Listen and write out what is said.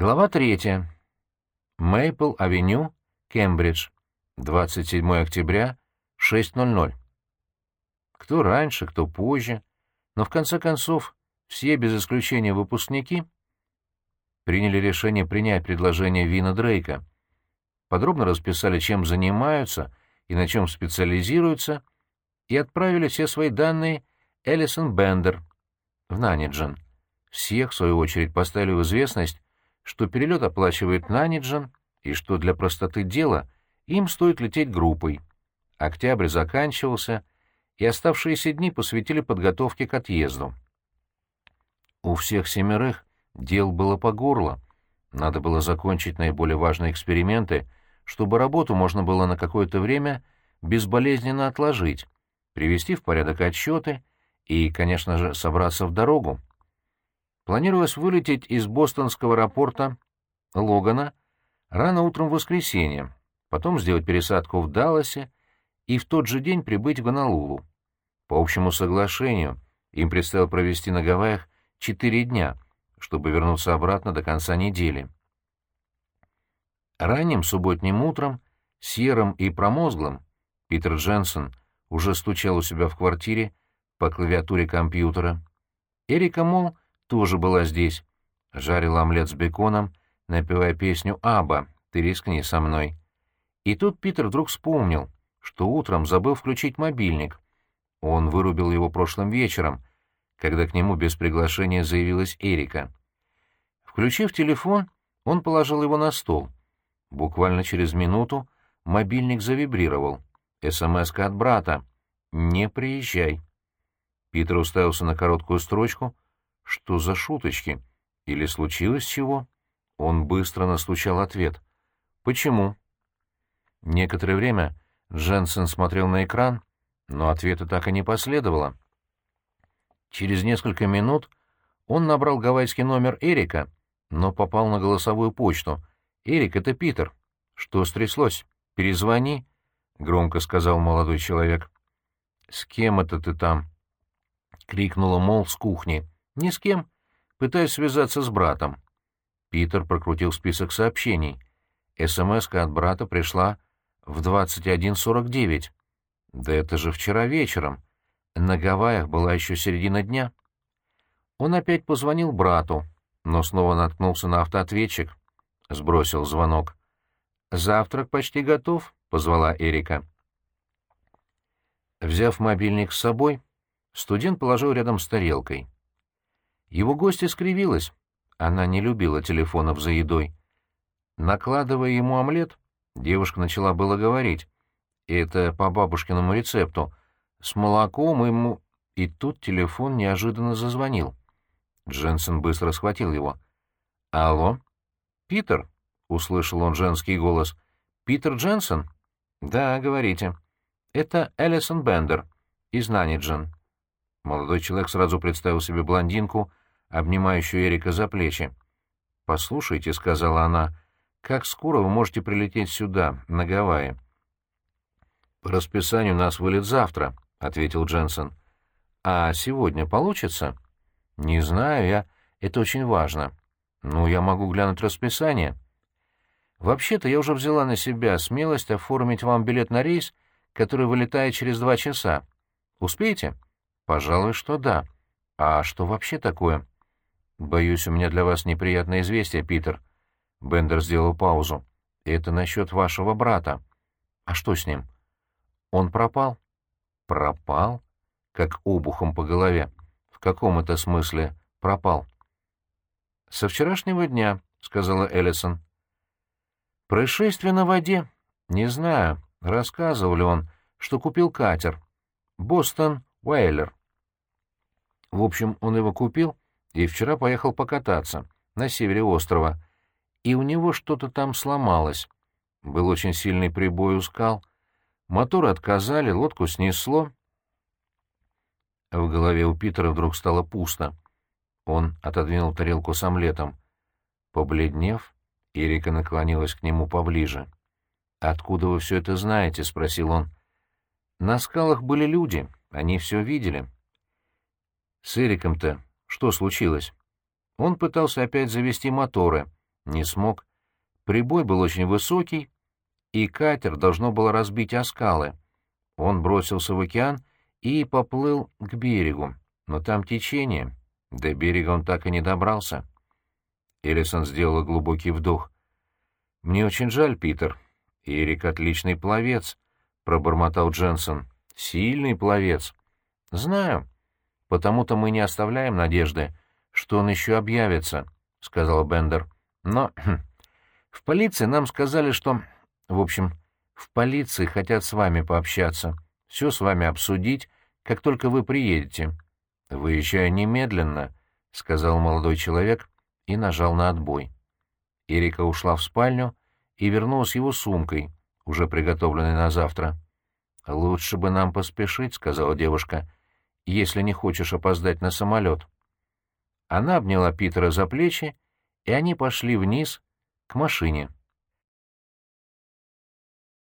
Глава третья. Мейпл-авеню, Кембридж. 27 октября, 6.00. Кто раньше, кто позже, но в конце концов все, без исключения выпускники, приняли решение принять предложение Вина Дрейка. Подробно расписали, чем занимаются и на чем специализируются, и отправили все свои данные Элисон Бендер в Наниджен. Всех, в свою очередь, поставили в известность, что перелет оплачивает Наниджен и что для простоты дела им стоит лететь группой. Октябрь заканчивался, и оставшиеся дни посвятили подготовке к отъезду. У всех семерых дел было по горло. Надо было закончить наиболее важные эксперименты, чтобы работу можно было на какое-то время безболезненно отложить, привести в порядок отчеты и, конечно же, собраться в дорогу. Планировалось вылететь из бостонского аэропорта Логана рано утром в воскресенье, потом сделать пересадку в Далласе и в тот же день прибыть в Гонолулу. По общему соглашению им предстояло провести на Гавайях четыре дня, чтобы вернуться обратно до конца недели. Ранним субботним утром, серым и промозглым, Питер Дженсен уже стучал у себя в квартире по клавиатуре компьютера. Эрика Мол тоже была здесь, жарила омлет с беконом, напевая песню «Аба, ты рискни со мной». И тут Питер вдруг вспомнил, что утром забыл включить мобильник. Он вырубил его прошлым вечером, когда к нему без приглашения заявилась Эрика. Включив телефон, он положил его на стол. Буквально через минуту мобильник завибрировал. смс от брата. «Не приезжай». Питер уставился на короткую строчку. «Что за шуточки? Или случилось чего?» Он быстро настучал ответ. «Почему?» Некоторое время Дженсен смотрел на экран, но ответа так и не последовало. Через несколько минут он набрал гавайский номер Эрика, но попал на голосовую почту. «Эрик, это Питер. Что стряслось? Перезвони», — громко сказал молодой человек. «С кем это ты там?» — крикнула Мол с кухни. «Ни с кем. Пытаюсь связаться с братом». Питер прокрутил список сообщений. смс от брата пришла в 21.49. Да это же вчера вечером. На Гавайях была еще середина дня. Он опять позвонил брату, но снова наткнулся на автоответчик. Сбросил звонок. «Завтрак почти готов», — позвала Эрика. Взяв мобильник с собой, студент положил рядом с тарелкой. Его гостья скривилась. Она не любила телефонов за едой. Накладывая ему омлет, девушка начала было говорить. Это по бабушкиному рецепту. С молоком ему... И тут телефон неожиданно зазвонил. Дженсен быстро схватил его. «Алло? Питер?» — услышал он женский голос. «Питер Дженсен?» «Да, говорите. Это Элисон Бендер из Наниджен». Молодой человек сразу представил себе блондинку обнимающую Эрика за плечи. «Послушайте», — сказала она, — «как скоро вы можете прилететь сюда, на Гавайи?» «По расписанию нас вылет завтра», — ответил Дженсен. «А сегодня получится?» «Не знаю я. Это очень важно. Ну, я могу глянуть расписание». «Вообще-то я уже взяла на себя смелость оформить вам билет на рейс, который вылетает через два часа. Успеете?» «Пожалуй, что да. А что вообще такое?» «Боюсь, у меня для вас неприятное известие, Питер». Бендер сделал паузу. «Это насчет вашего брата. А что с ним?» «Он пропал». «Пропал?» Как обухом по голове. «В каком это смысле пропал?» «Со вчерашнего дня», — сказала Эллисон. «Происшествие на воде. Не знаю, рассказывал ли он, что купил катер. Бостон Уэйлер. В общем, он его купил и вчера поехал покататься на севере острова, и у него что-то там сломалось. Был очень сильный прибой у скал. Моторы отказали, лодку снесло. В голове у Питера вдруг стало пусто. Он отодвинул тарелку с омлетом. Побледнев, Эрика наклонилась к нему поближе. «Откуда вы все это знаете?» — спросил он. «На скалах были люди, они все видели». «С Эриком-то что случилось? Он пытался опять завести моторы, Не смог. Прибой был очень высокий, и катер должно было разбить о скалы. Он бросился в океан и поплыл к берегу, но там течение. До берега он так и не добрался. Эллисон сделала глубокий вдох. «Мне очень жаль, Питер. Эрик — отличный пловец», — пробормотал Дженсен. «Сильный пловец». «Знаю. Потому-то мы не оставляем надежды, что он еще объявится», — сказал Бендер. «Но в полиции нам сказали, что... В общем, в полиции хотят с вами пообщаться, все с вами обсудить, как только вы приедете». «Выезжаю немедленно», — сказал молодой человек и нажал на отбой. Эрика ушла в спальню и вернулась его сумкой, уже приготовленной на завтра. «Лучше бы нам поспешить», — сказала девушка, — «если не хочешь опоздать на самолет». Она обняла Питера за плечи, и они пошли вниз к машине.